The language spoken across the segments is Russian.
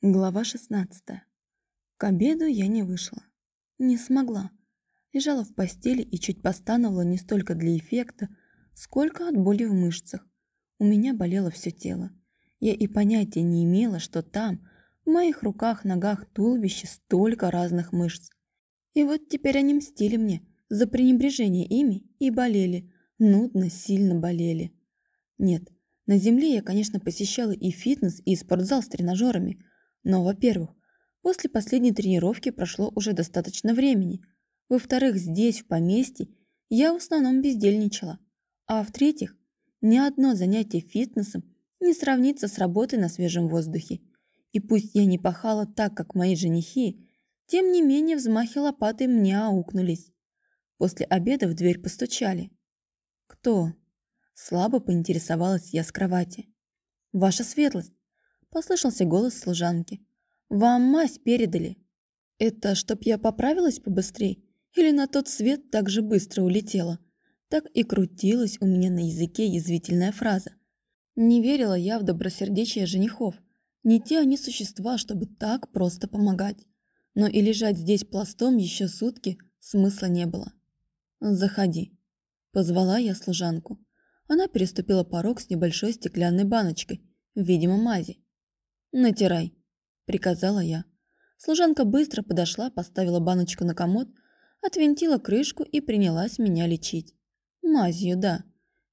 Глава 16. К обеду я не вышла. Не смогла. Лежала в постели и чуть постановала не столько для эффекта, сколько от боли в мышцах. У меня болело все тело. Я и понятия не имела, что там, в моих руках, ногах, туловище столько разных мышц. И вот теперь они мстили мне за пренебрежение ими и болели. Нудно, сильно болели. Нет, на земле я, конечно, посещала и фитнес, и спортзал с тренажерами – но, во-первых, после последней тренировки прошло уже достаточно времени. Во-вторых, здесь, в поместье, я в основном бездельничала. А в-третьих, ни одно занятие фитнесом не сравнится с работой на свежем воздухе. И пусть я не пахала так, как мои женихи, тем не менее взмахи лопатой мне аукнулись. После обеда в дверь постучали. «Кто?» Слабо поинтересовалась я с кровати. «Ваша светлость!» Послышался голос служанки. «Вам мазь передали». «Это чтоб я поправилась побыстрей? Или на тот свет так же быстро улетела?» Так и крутилась у меня на языке язвительная фраза. Не верила я в добросердечие женихов. Не те они существа, чтобы так просто помогать. Но и лежать здесь пластом еще сутки смысла не было. «Заходи», – позвала я служанку. Она переступила порог с небольшой стеклянной баночкой, видимо, мази. «Натирай», – приказала я. Служанка быстро подошла, поставила баночку на комод, отвинтила крышку и принялась меня лечить. Мазью, да.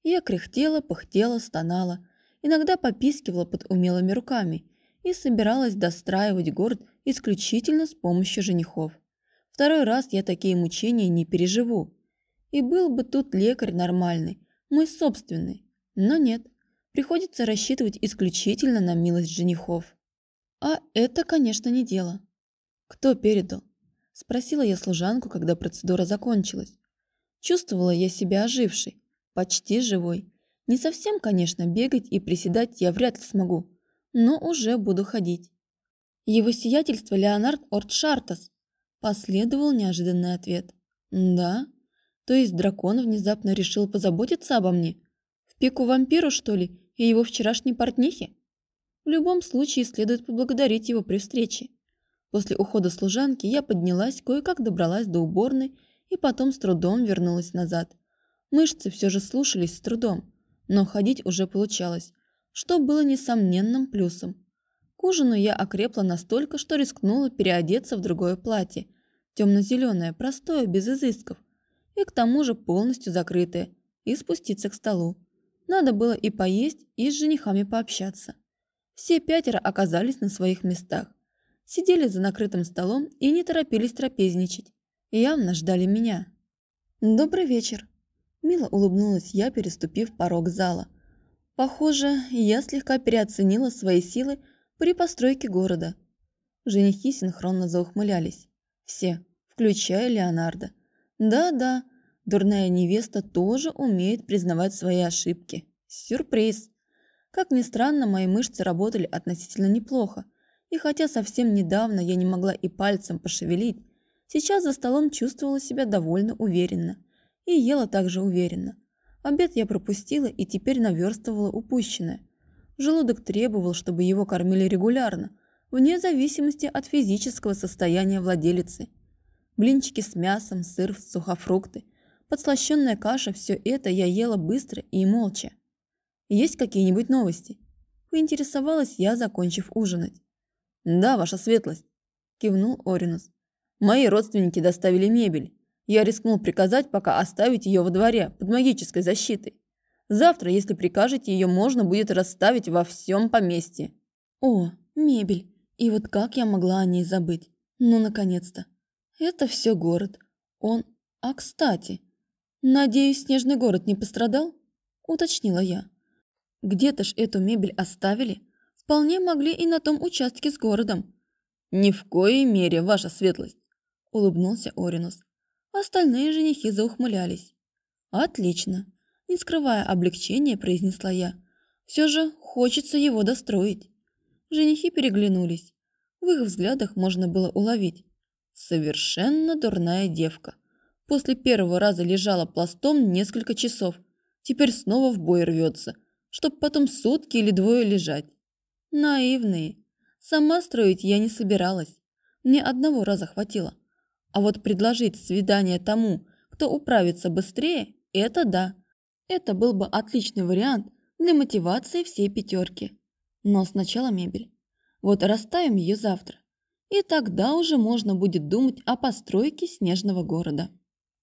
Я кряхтела, пыхтела, стонала, иногда попискивала под умелыми руками и собиралась достраивать город исключительно с помощью женихов. Второй раз я такие мучения не переживу. И был бы тут лекарь нормальный, мой собственный. Но нет, приходится рассчитывать исключительно на милость женихов. А это, конечно, не дело. Кто передал? Спросила я служанку, когда процедура закончилась. Чувствовала я себя ожившей, почти живой. Не совсем, конечно, бегать и приседать я вряд ли смогу, но уже буду ходить. Его сиятельство Леонард Ортшартас. Последовал неожиданный ответ. Да? То есть дракон внезапно решил позаботиться обо мне? В пику вампиру, что ли, и его вчерашней портнихи? В любом случае следует поблагодарить его при встрече. После ухода служанки я поднялась, кое-как добралась до уборной и потом с трудом вернулась назад. Мышцы все же слушались с трудом, но ходить уже получалось, что было несомненным плюсом. К ужину я окрепла настолько, что рискнула переодеться в другое платье, темно-зеленое, простое, без изысков, и к тому же полностью закрытое, и спуститься к столу. Надо было и поесть, и с женихами пообщаться. Все пятеро оказались на своих местах. Сидели за накрытым столом и не торопились трапезничать. Явно ждали меня. «Добрый вечер!» Мило улыбнулась я, переступив порог зала. Похоже, я слегка переоценила свои силы при постройке города. Женихи синхронно заухмылялись. Все, включая Леонардо. Да-да, Дурная невеста тоже умеет признавать свои ошибки. Сюрприз! Как ни странно, мои мышцы работали относительно неплохо. И хотя совсем недавно я не могла и пальцем пошевелить, сейчас за столом чувствовала себя довольно уверенно. И ела также уверенно. Обед я пропустила и теперь наверстывала упущенное. Желудок требовал, чтобы его кормили регулярно, вне зависимости от физического состояния владелицы. Блинчики с мясом, сыр, сухофрукты – подслащенная каша – все это я ела быстро и молча. Есть какие-нибудь новости? Поинтересовалась я, закончив ужинать. Да, ваша светлость, кивнул Оринус. Мои родственники доставили мебель. Я рискнул приказать пока оставить ее во дворе под магической защитой. Завтра, если прикажете, ее можно будет расставить во всем поместье. О, мебель. И вот как я могла о ней забыть? Ну, наконец-то. Это все город. Он... А, кстати, «Надеюсь, снежный город не пострадал?» – уточнила я. «Где-то ж эту мебель оставили. Вполне могли и на том участке с городом». «Ни в коей мере, ваша светлость!» – улыбнулся Оринус. Остальные женихи заухмылялись. «Отлично!» – не скрывая облегчения, произнесла я. «Все же хочется его достроить». Женихи переглянулись. В их взглядах можно было уловить. «Совершенно дурная девка!» После первого раза лежала пластом несколько часов. Теперь снова в бой рвется, чтоб потом сутки или двое лежать. Наивные. Сама строить я не собиралась. Мне одного раза хватило. А вот предложить свидание тому, кто управится быстрее, это да. Это был бы отличный вариант для мотивации всей пятерки. Но сначала мебель. Вот расставим ее завтра. И тогда уже можно будет думать о постройке снежного города.